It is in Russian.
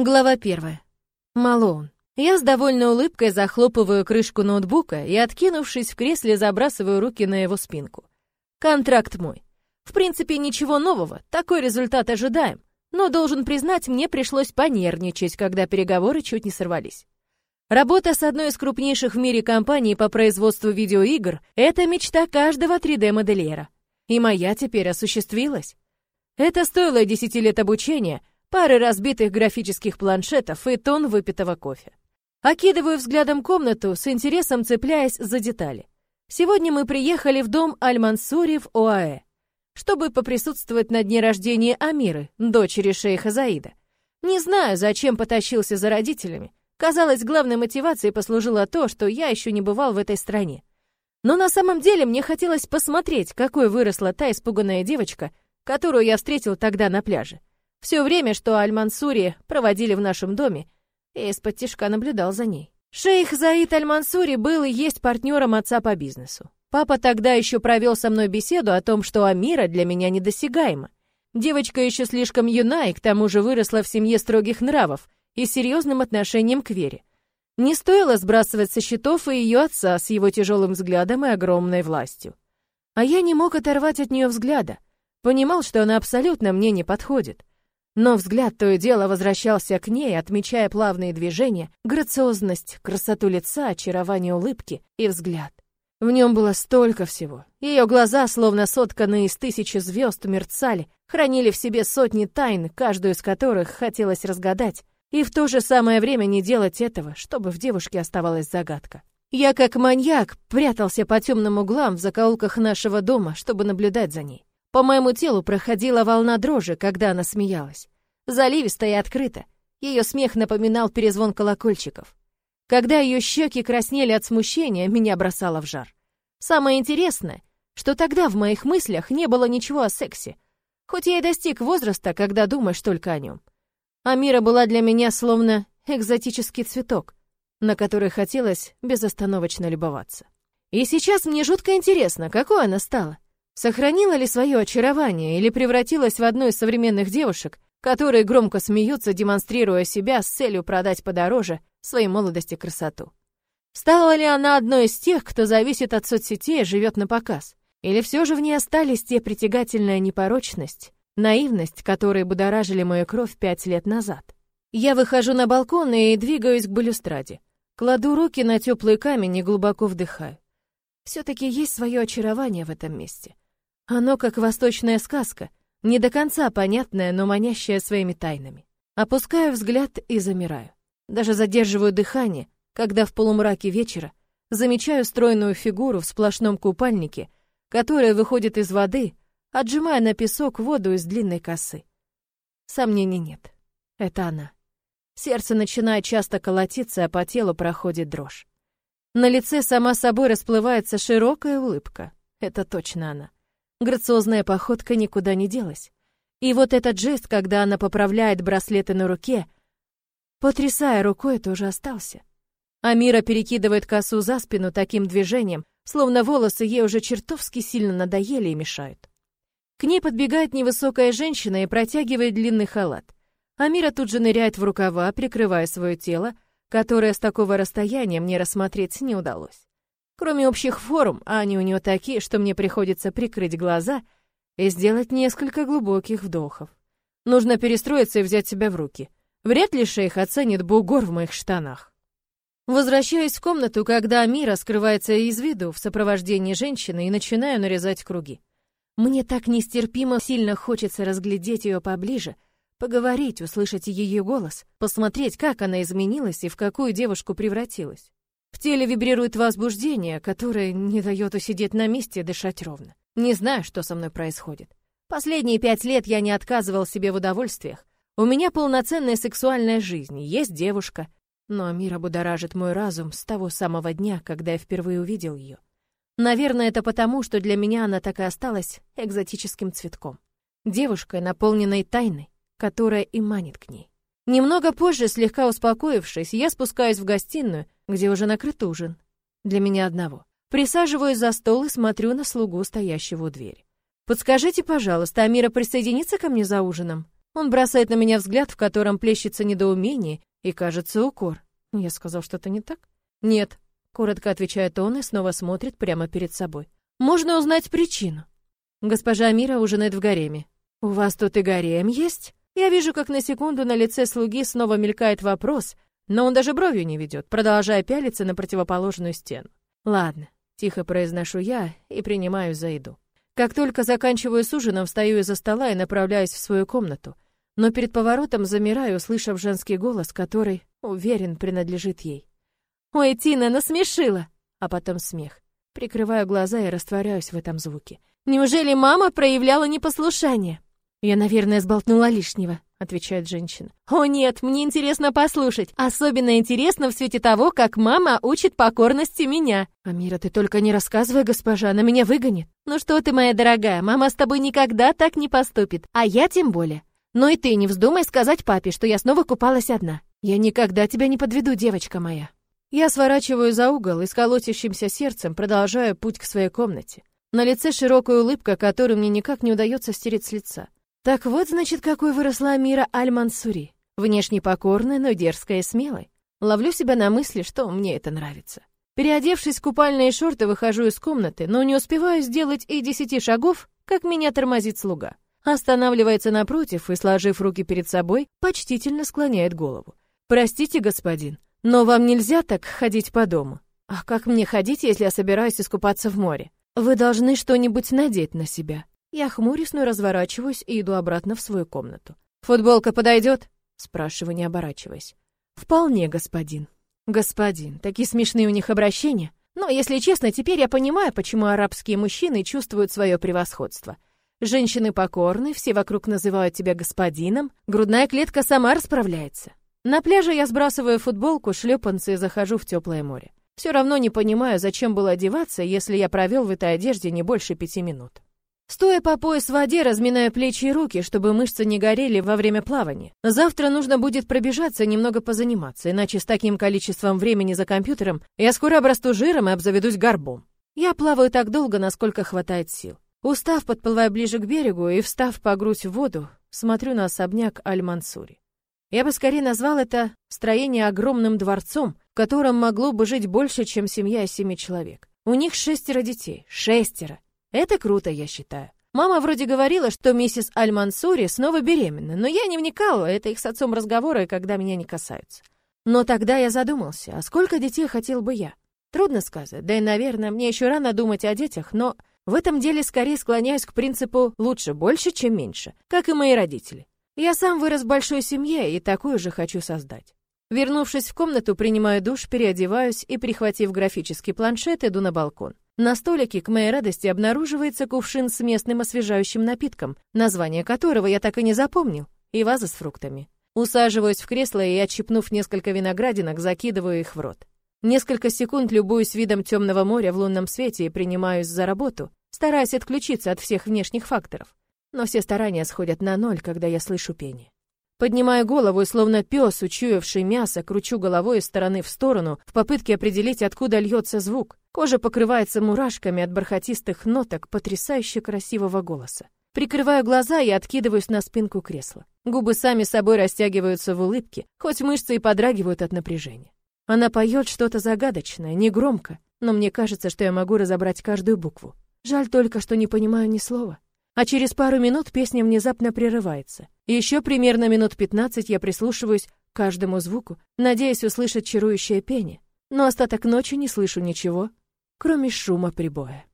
Глава первая. Малоун. Я с довольной улыбкой захлопываю крышку ноутбука и, откинувшись в кресле, забрасываю руки на его спинку. Контракт мой. В принципе, ничего нового, такой результат ожидаем. Но, должен признать, мне пришлось понервничать, когда переговоры чуть не сорвались. Работа с одной из крупнейших в мире компаний по производству видеоигр — это мечта каждого 3D-модельера. И моя теперь осуществилась. Это стоило 10 лет обучения — пары разбитых графических планшетов и тон выпитого кофе. Окидываю взглядом комнату, с интересом цепляясь за детали. Сегодня мы приехали в дом Аль-Мансури в ОАЭ, чтобы поприсутствовать на дне рождения Амиры, дочери шейха Заида. Не знаю, зачем потащился за родителями. Казалось, главной мотивацией послужило то, что я еще не бывал в этой стране. Но на самом деле мне хотелось посмотреть, какой выросла та испуганная девочка, которую я встретил тогда на пляже. Все время, что Аль-Мансури проводили в нашем доме, я из-под тишка наблюдал за ней. Шейх Заид Аль-Мансури был и есть партнером отца по бизнесу. Папа тогда еще провел со мной беседу о том, что Амира для меня недосягаема. Девочка еще слишком юна и к тому же выросла в семье строгих нравов и серьезным отношением к вере. Не стоило сбрасывать со счетов и ее отца с его тяжелым взглядом и огромной властью. А я не мог оторвать от нее взгляда. Понимал, что она абсолютно мне не подходит. Но взгляд то и дело возвращался к ней, отмечая плавные движения, грациозность, красоту лица, очарование улыбки и взгляд. В нем было столько всего. Ее глаза, словно сотканные из тысячи звезд, мерцали, хранили в себе сотни тайн, каждую из которых хотелось разгадать, и в то же самое время не делать этого, чтобы в девушке оставалась загадка. Я, как маньяк, прятался по темным углам в закоулках нашего дома, чтобы наблюдать за ней. По моему телу проходила волна дрожи, когда она смеялась. Заливисто и открыто. Ее смех напоминал перезвон колокольчиков. Когда ее щеки краснели от смущения, меня бросало в жар. Самое интересное, что тогда в моих мыслях не было ничего о сексе, хоть я и достиг возраста, когда думаешь только о нем. Амира была для меня словно экзотический цветок, на который хотелось безостановочно любоваться. И сейчас мне жутко интересно, какой она стала. Сохранила ли свое очарование или превратилась в одну из современных девушек, которые громко смеются, демонстрируя себя с целью продать подороже своей молодости красоту? Стала ли она одной из тех, кто зависит от соцсетей и живет на показ? Или все же в ней остались те притягательная непорочность, наивность, которые будоражили мою кровь пять лет назад? Я выхожу на балкон и двигаюсь к балюстраде. Кладу руки на теплый камень и глубоко вдыхаю. Все-таки есть свое очарование в этом месте. Оно как восточная сказка, не до конца понятная, но манящая своими тайнами. Опускаю взгляд и замираю. Даже задерживаю дыхание, когда в полумраке вечера замечаю стройную фигуру в сплошном купальнике, которая выходит из воды, отжимая на песок воду из длинной косы. Сомнений нет. Это она. Сердце начинает часто колотиться, а по телу проходит дрожь. На лице сама собой расплывается широкая улыбка. Это точно она. Грациозная походка никуда не делась. И вот этот жест, когда она поправляет браслеты на руке, потрясая рукой, тоже остался. Амира перекидывает косу за спину таким движением, словно волосы ей уже чертовски сильно надоели и мешают. К ней подбегает невысокая женщина и протягивает длинный халат. Амира тут же ныряет в рукава, прикрывая свое тело, которое с такого расстояния мне рассмотреть не удалось. Кроме общих форм, а они у нее такие, что мне приходится прикрыть глаза и сделать несколько глубоких вдохов. Нужно перестроиться и взять себя в руки. Вряд ли шейх оценит бугор в моих штанах. Возвращаюсь в комнату, когда Амира скрывается из виду в сопровождении женщины и начинаю нарезать круги. Мне так нестерпимо сильно хочется разглядеть ее поближе, поговорить, услышать ее голос, посмотреть, как она изменилась и в какую девушку превратилась. В теле вибрирует возбуждение, которое не дает усидеть на месте и дышать ровно. Не знаю, что со мной происходит. Последние пять лет я не отказывал себе в удовольствиях. У меня полноценная сексуальная жизнь, есть девушка. Но мир будоражит мой разум с того самого дня, когда я впервые увидел ее. Наверное, это потому, что для меня она так и осталась экзотическим цветком. Девушкой, наполненной тайной, которая и манит к ней. Немного позже, слегка успокоившись, я спускаюсь в гостиную, где уже накрыт ужин. Для меня одного. Присаживаюсь за стол и смотрю на слугу, стоящего у двери. «Подскажите, пожалуйста, Амира присоединится ко мне за ужином?» Он бросает на меня взгляд, в котором плещется недоумение и, кажется, укор. Я сказал что-то не так? Нет, коротко отвечает он и снова смотрит прямо перед собой. Можно узнать причину. Госпожа Мира ужинает в гареме. У вас тут и гарем есть? Я вижу, как на секунду на лице слуги снова мелькает вопрос, но он даже бровью не ведет, продолжая пялиться на противоположную стену. Ладно, тихо произношу я и принимаю за еду. Как только заканчиваю с ужином, встаю из-за стола и направляюсь в свою комнату. Но перед поворотом замираю, услышав женский голос, который, уверен, принадлежит ей. «Ой, Тина, насмешила!» А потом смех. Прикрываю глаза и растворяюсь в этом звуке. «Неужели мама проявляла непослушание?» «Я, наверное, сболтнула лишнего», — отвечает женщина. «О нет, мне интересно послушать. Особенно интересно в свете того, как мама учит покорности меня». «Амира, ты только не рассказывай, госпожа, она меня выгонит». «Ну что ты, моя дорогая, мама с тобой никогда так не поступит, а я тем более. Но и ты не вздумай сказать папе, что я снова купалась одна. Я никогда тебя не подведу, девочка моя». Я сворачиваю за угол и с колотящимся сердцем продолжаю путь к своей комнате. На лице широкая улыбка, которую мне никак не удается стереть с лица. Так вот, значит, какой выросла Амира Аль-Мансури. Внешне покорная, но дерзкая и смелая. Ловлю себя на мысли, что мне это нравится. Переодевшись в купальные шорты, выхожу из комнаты, но не успеваю сделать и десяти шагов, как меня тормозит слуга. Останавливается напротив и, сложив руки перед собой, почтительно склоняет голову. «Простите, господин, но вам нельзя так ходить по дому». «А как мне ходить, если я собираюсь искупаться в море?» «Вы должны что-нибудь надеть на себя». Я хмурюсь, но разворачиваюсь и иду обратно в свою комнату. «Футболка подойдет?» Спрашиваю, не оборачиваясь. «Вполне, господин». «Господин, такие смешные у них обращения. Но, если честно, теперь я понимаю, почему арабские мужчины чувствуют свое превосходство. Женщины покорны, все вокруг называют тебя господином, грудная клетка сама расправляется. На пляже я сбрасываю футболку, шлепанцы и захожу в теплое море. Все равно не понимаю, зачем было одеваться, если я провел в этой одежде не больше пяти минут. Стоя по пояс в воде, разминая плечи и руки, чтобы мышцы не горели во время плавания. Завтра нужно будет пробежаться, немного позаниматься, иначе с таким количеством времени за компьютером я скоро обрасту жиром и обзаведусь горбом. Я плаваю так долго, насколько хватает сил. Устав, подплывая ближе к берегу и встав по грудь в воду, смотрю на особняк Аль-Мансури. Я бы скорее назвал это строение огромным дворцом, в котором могло бы жить больше, чем семья из семи человек. У них шестеро детей. Шестеро. Это круто, я считаю. Мама вроде говорила, что миссис Аль-Мансури снова беременна, но я не вникала, это их с отцом разговоры, когда меня не касаются. Но тогда я задумался, а сколько детей хотел бы я? Трудно сказать, да и, наверное, мне еще рано думать о детях, но в этом деле скорее склоняюсь к принципу «лучше больше, чем меньше», как и мои родители. Я сам вырос в большой семье и такую же хочу создать. Вернувшись в комнату, принимаю душ, переодеваюсь и, прихватив графический планшет, иду на балкон. На столике, к моей радости, обнаруживается кувшин с местным освежающим напитком, название которого я так и не запомнил, и ваза с фруктами. Усаживаюсь в кресло и, отщипнув несколько виноградинок, закидываю их в рот. Несколько секунд любуюсь видом темного моря в лунном свете и принимаюсь за работу, стараясь отключиться от всех внешних факторов. Но все старания сходят на ноль, когда я слышу пение. Поднимаю голову и, словно пес, учуявший мясо, кручу головой из стороны в сторону в попытке определить, откуда льется звук. Кожа покрывается мурашками от бархатистых ноток потрясающе красивого голоса. Прикрываю глаза и откидываюсь на спинку кресла. Губы сами собой растягиваются в улыбке, хоть мышцы и подрагивают от напряжения. Она поет что-то загадочное, негромко, но мне кажется, что я могу разобрать каждую букву. Жаль только, что не понимаю ни слова. А через пару минут песня внезапно прерывается. Еще примерно минут пятнадцать я прислушиваюсь к каждому звуку, надеясь услышать чарующее пение. Но остаток ночи не слышу ничего, кроме шума прибоя.